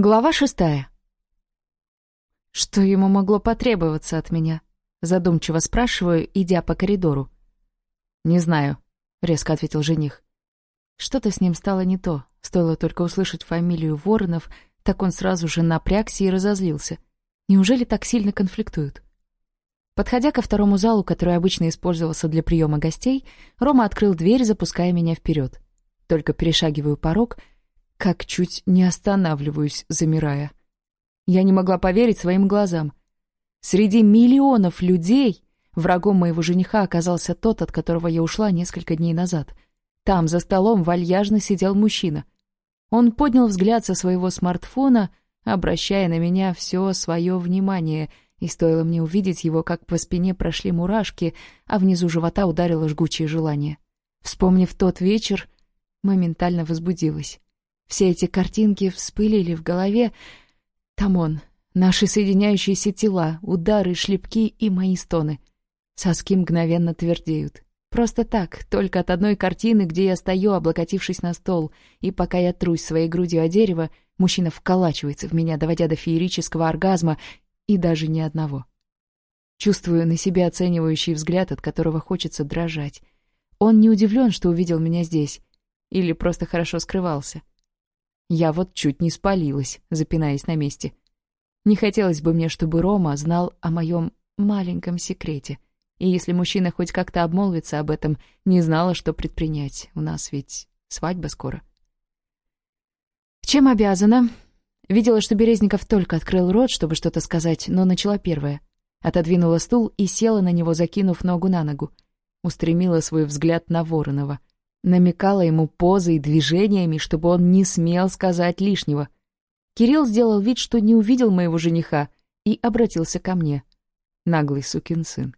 Глава шестая. «Что ему могло потребоваться от меня?» Задумчиво спрашиваю, идя по коридору. «Не знаю», — резко ответил жених. Что-то с ним стало не то. Стоило только услышать фамилию Воронов, так он сразу же напрягся и разозлился. Неужели так сильно конфликтуют? Подходя ко второму залу, который обычно использовался для приема гостей, Рома открыл дверь, запуская меня вперед. Только перешагиваю порог — как чуть не останавливаюсь, замирая. Я не могла поверить своим глазам. Среди миллионов людей врагом моего жениха оказался тот, от которого я ушла несколько дней назад. Там, за столом, вальяжно сидел мужчина. Он поднял взгляд со своего смартфона, обращая на меня все свое внимание, и стоило мне увидеть его, как по спине прошли мурашки, а внизу живота ударило жгучее желание. Вспомнив тот вечер, моментально возбудилась. Все эти картинки вспылили в голове. Там он, наши соединяющиеся тела, удары, шлепки и мои стоны. Соски мгновенно твердеют. Просто так, только от одной картины, где я стою, облокотившись на стол, и пока я трусь своей грудью о дерево, мужчина вколачивается в меня, доводя до феерического оргазма, и даже ни одного. Чувствую на себе оценивающий взгляд, от которого хочется дрожать. Он не удивлен, что увидел меня здесь. Или просто хорошо скрывался. Я вот чуть не спалилась, запинаясь на месте. Не хотелось бы мне, чтобы Рома знал о моем маленьком секрете. И если мужчина хоть как-то обмолвится об этом, не знала, что предпринять. У нас ведь свадьба скоро. «Чем обязана?» Видела, что Березников только открыл рот, чтобы что-то сказать, но начала первое. Отодвинула стул и села на него, закинув ногу на ногу. Устремила свой взгляд на Воронова — намекала ему позой и движениями, чтобы он не смел сказать лишнего. Кирилл сделал вид, что не увидел моего жениха, и обратился ко мне. Наглый сукин сын.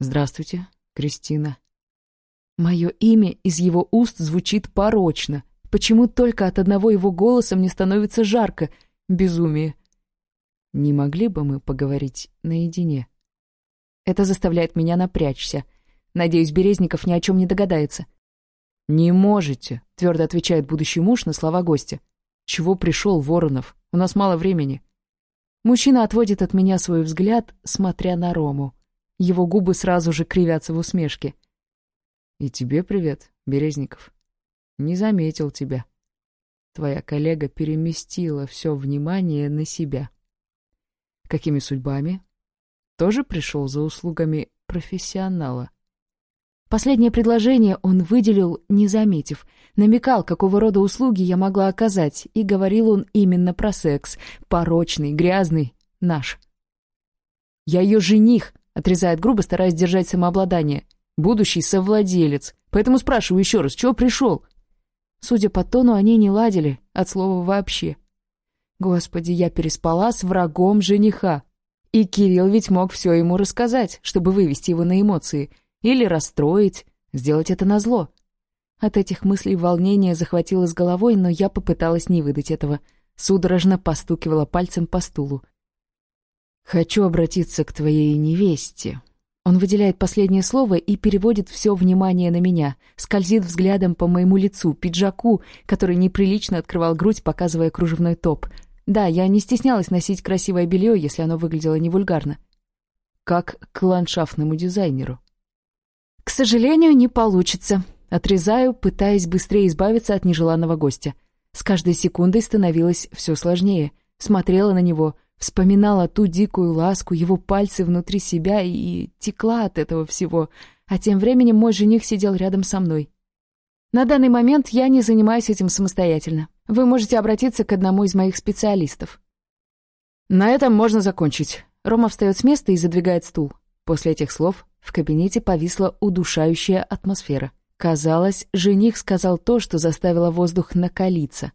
«Здравствуйте, Кристина». Мое имя из его уст звучит порочно. Почему только от одного его голоса мне становится жарко? Безумие. «Не могли бы мы поговорить наедине?» Это заставляет меня напрячься — Надеюсь, Березников ни о чем не догадается. «Не можете», — твердо отвечает будущий муж на слова гостя. «Чего пришел Воронов? У нас мало времени». Мужчина отводит от меня свой взгляд, смотря на Рому. Его губы сразу же кривятся в усмешке. «И тебе привет, Березников. Не заметил тебя. Твоя коллега переместила все внимание на себя. Какими судьбами? Тоже пришел за услугами профессионала?» Последнее предложение он выделил, не заметив, намекал, какого рода услуги я могла оказать, и говорил он именно про секс, порочный, грязный, наш. «Я ее жених», — отрезает грубо, стараясь держать самообладание, «будущий совладелец, поэтому спрашиваю еще раз, чего пришел?» Судя по тону, они не ладили, от слова «вообще». Господи, я переспала с врагом жениха. И Кирилл ведь мог все ему рассказать, чтобы вывести его на эмоции — или расстроить, сделать это назло. От этих мыслей волнение захватило с головой, но я попыталась не выдать этого. Судорожно постукивала пальцем по стулу. «Хочу обратиться к твоей невесте». Он выделяет последнее слово и переводит все внимание на меня, скользит взглядом по моему лицу, пиджаку, который неприлично открывал грудь, показывая кружевной топ. Да, я не стеснялась носить красивое белье, если оно выглядело не вульгарно. Как к ландшафтному дизайнеру. «К сожалению, не получится». Отрезаю, пытаясь быстрее избавиться от нежеланного гостя. С каждой секундой становилось все сложнее. Смотрела на него, вспоминала ту дикую ласку, его пальцы внутри себя и текла от этого всего. А тем временем мой жених сидел рядом со мной. На данный момент я не занимаюсь этим самостоятельно. Вы можете обратиться к одному из моих специалистов. На этом можно закончить. Рома встает с места и задвигает стул. После этих слов в кабинете повисла удушающая атмосфера. Казалось, жених сказал то, что заставило воздух накалиться.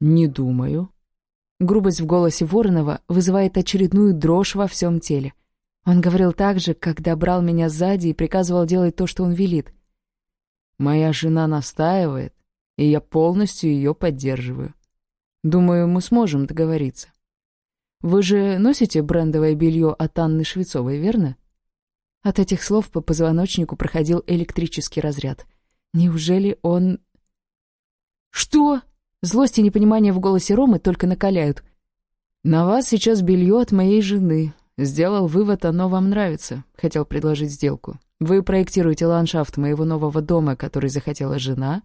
«Не думаю». Грубость в голосе Воронова вызывает очередную дрожь во всем теле. Он говорил так же, когда брал меня сзади и приказывал делать то, что он велит. «Моя жена настаивает, и я полностью ее поддерживаю. Думаю, мы сможем договориться. Вы же носите брендовое белье от Анны Швецовой, верно?» От этих слов по позвоночнику проходил электрический разряд. Неужели он... «Что?» Злость и непонимание в голосе Ромы только накаляют. «На вас сейчас белье от моей жены. Сделал вывод, оно вам нравится. Хотел предложить сделку. Вы проектируете ландшафт моего нового дома, который захотела жена,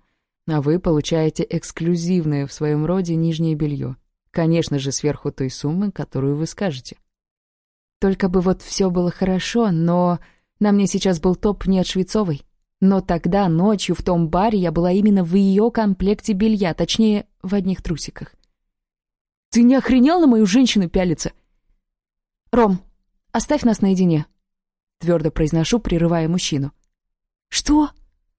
а вы получаете эксклюзивное в своем роде нижнее белье. Конечно же, сверху той суммы, которую вы скажете. Только бы вот все было хорошо, но... На мне сейчас был топ не от Швецовой. Но тогда, ночью, в том баре я была именно в ее комплекте белья, точнее, в одних трусиках. «Ты не охренел на мою женщину пялиться?» «Ром, оставь нас наедине», — твердо произношу, прерывая мужчину. «Что?»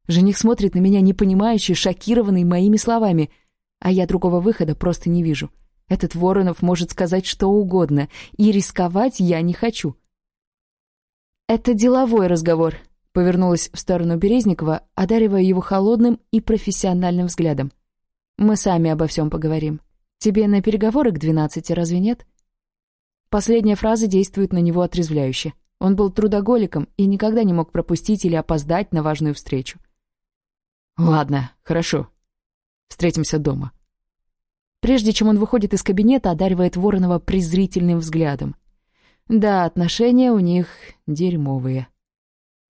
Жених смотрит на меня непонимающе, шокированный моими словами, а я другого выхода просто не вижу. Этот Воронов может сказать что угодно, и рисковать я не хочу. «Это деловой разговор», — повернулась в сторону Березникова, одаривая его холодным и профессиональным взглядом. «Мы сами обо всем поговорим. Тебе на переговоры к двенадцати разве нет?» Последняя фраза действует на него отрезвляюще. Он был трудоголиком и никогда не мог пропустить или опоздать на важную встречу. «Ладно, хорошо. Встретимся дома», прежде чем он выходит из кабинета, одаривает Воронова презрительным взглядом. Да, отношения у них дерьмовые.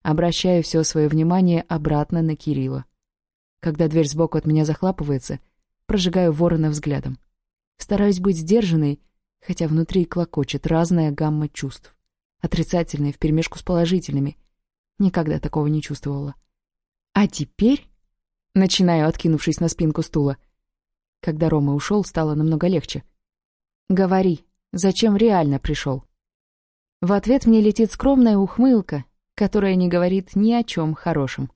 Обращаю все свое внимание обратно на Кирилла. Когда дверь сбоку от меня захлапывается, прожигаю Ворона взглядом. Стараюсь быть сдержанной, хотя внутри клокочет разная гамма чувств. Отрицательные вперемешку с положительными. Никогда такого не чувствовала. А теперь... Начинаю, откинувшись на спинку стула. Когда Рома ушел, стало намного легче. «Говори, зачем реально пришел?» В ответ мне летит скромная ухмылка, которая не говорит ни о чем хорошем.